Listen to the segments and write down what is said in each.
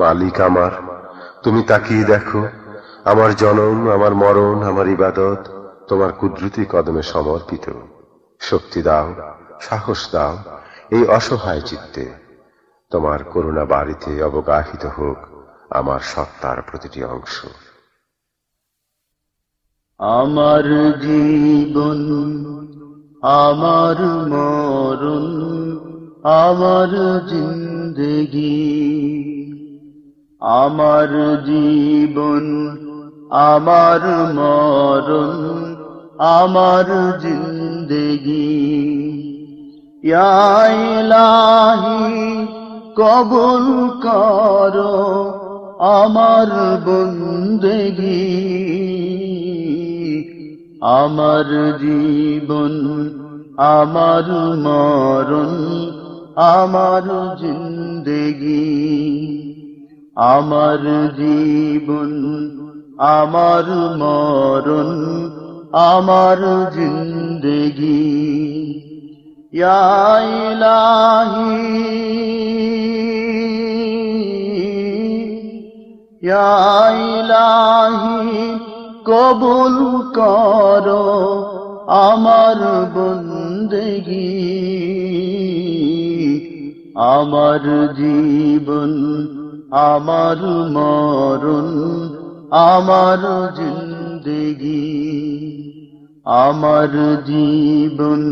মালিক আমার। তুমি তাকিয়ে দেখো, আমার জনম, আমার মরণ, আমার ইবাদত তোমার কুদরতি কদমে সমর্পিত। শক্তি দাও, সাহস দাও, এই অসহায় চিত্তে। তোমার করুণা বাড়িতে অবগাহিত হোক আমার সত্তার প্রতিটি অংশ। আমার জীবন, আমার মরণ, আমার জিন্দগি। আমার জীবন, আমার মরণ, আমার জিন্দগি। ইয়া ইলাহি, কবুল করো আমার বন্দেগি। আমার জীবন, আমার মরণ, আমার জিন্দগি। আমার জীবন আমার মরণ আমার জিন্দগি। ইলাহি ইলাহি কবুল করো আমার বন্দেগি। আমার জীবন আমার মরণ, আমার জিন্দগি, আমার জীবন,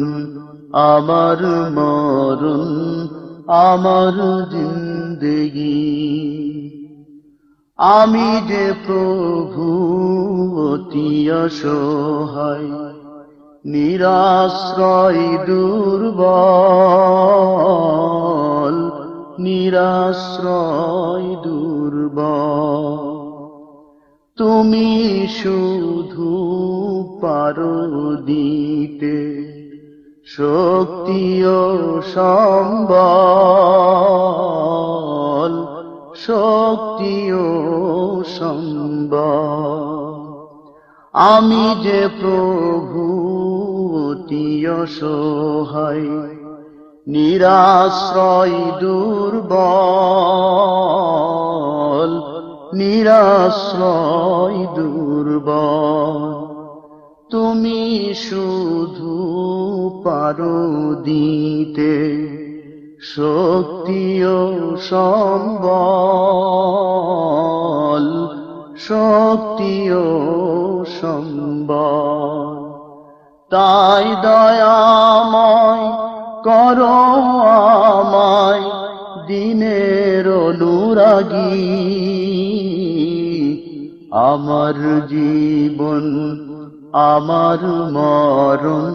আমার মরণ, আমার জিন্দগি। আমি যে প্রভু, অতি অসহায়, নিরাশ্রয়, দুর্বল নিরাশ্রয় দুর্ব তুমি শুধু পারো দিতে শক্তি ও সম্বল, শক্তি ও সম্বল। আমি যে প্রভু অতি অসহায় নিরাশ্রয় দুর্বল নিরাশ্রয় দুর্বল। তুমি শুধু পারো দিতে শক্তি ও সম্বল শক্তি ও সম্বল। তাই দয়াময় করো আমায় দিনের অনুরাগী। আমার জীবন, আমার মরণ,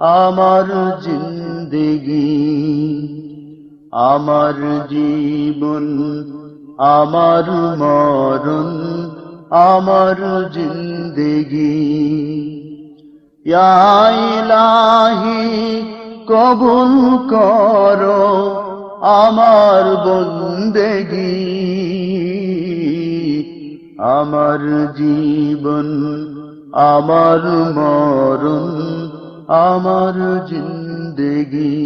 আমার জিন্দগি। আমার জীবন, আমার মরণ, আমার জিন্দগি। ইলাহি কবুল করো আমার বন্দেগি। আমার জীবন, আমার মরণ, আমার জিন্দগি।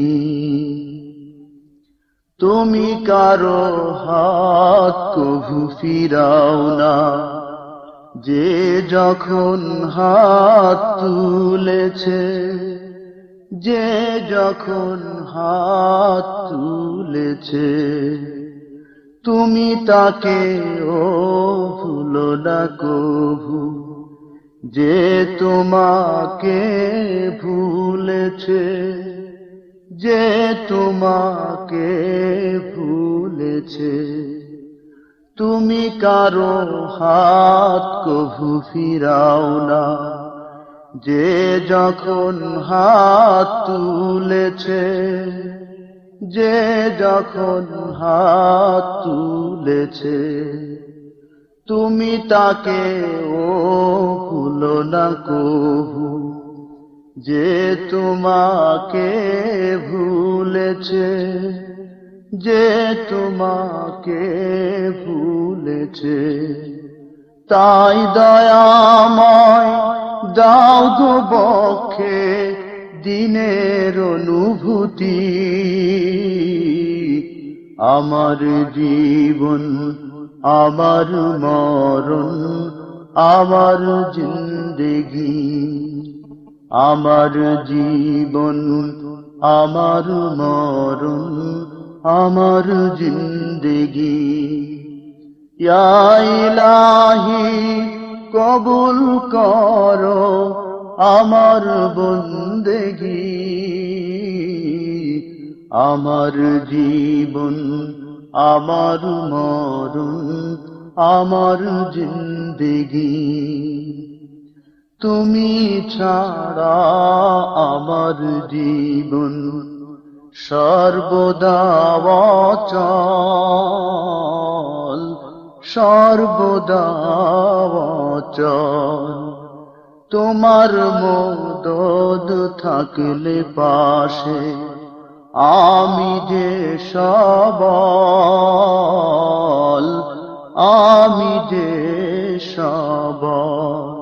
তুমি কারও হাত কভু ফিরাও না, যে যখন হাত তুলেছে যে যখন হাত তুলেছে, তুমি তাকে, ও ভুলো না কভু, যে তোমাকে ভুলেছে, যে তোমাকে ভুলেছে, তুমি কারও হাত কভু ফিরাও না। যে যখন হাত তুলেছে, যে যখন হাত তুলেছে, তুমি তাকে ও ভুলো না কভু, যে তোমাকে ভুলেছে, যে তোমাকে ভুলেছে, তাই দয়াময় দাও বক্ষে দিনের অনুভূতি। আমার জীবন, আমার মরণ, আমার জিন্দেগি। আমার জীবন, আমার মরণ, আমার জিন্দেগি। ইলাহি কবুল করো আমার বন্দেগি। আমার জীবন, আমার মরণ, আমার জিন্দেগি। তুমি ছাড়া আমার জীবন সর্বদা সর্বদা অচল তোমার মদদ থাকলে পাশে আমি যে সবল, আমি যে সবল।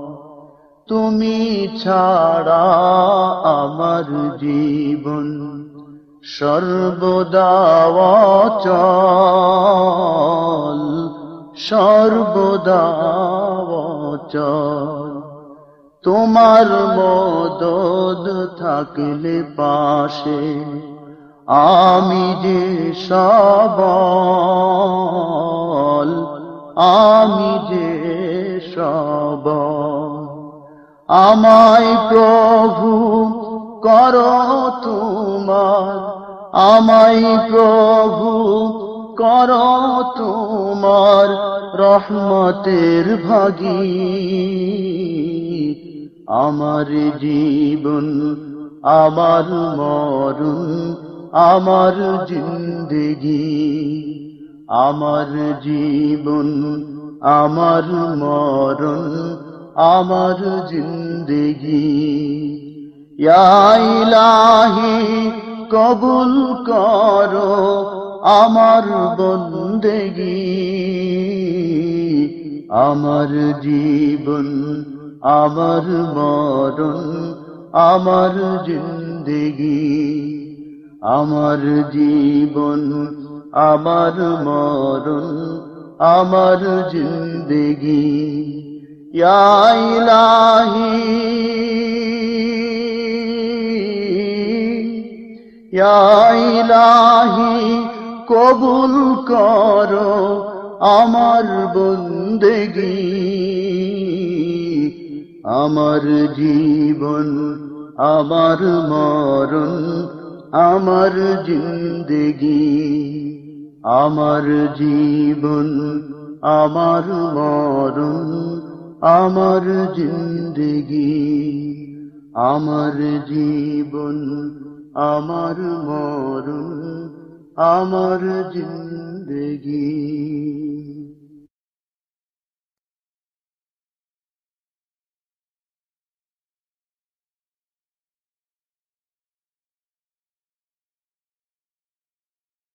তুমি ছাড়া আমার জীবন সর্বদা অচল, সর্বদা অচল তোমার মদদ থাকলে পাশে আমি যে সবল, আমি যে সব আমায় প্রভু করো তোমার, আমায় প্রভু করো তোমার রহমতের ভাগী। আমার জীবন, আমার মরণ, আমার জিন্দগি। আমার জীবন, আমার মরণ, আমার জিন্দগি। ইলাহি, কবুল করো আমার বন্দেগি, আমার জীবন, আমার মরণ, আমার জিন্দেগি, আমার জীবন, আমার মরণ, আমার জিন্দেগি। ইলাহি ইলাহি কবুল করো আমার বন্দেগি। আমার জীবন, আমার মরণ, আমার জিন্দেগি। আমার জীবন, আমার মরণ, আমার জিন্দেগি। আমার জীবন, আমার মরণ আমার জিন্দেগি